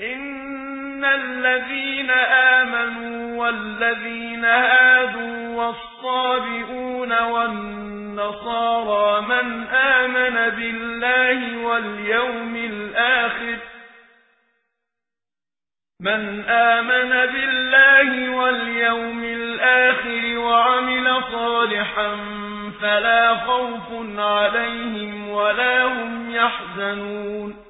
إن الذين آمنوا والذين هادوا والصابئون والنصارى من آمن بالله واليوم الآخر من آمن بالله واليوم الآخر وعمل صالحا فلا خوف عليهم ولا هم يحزنون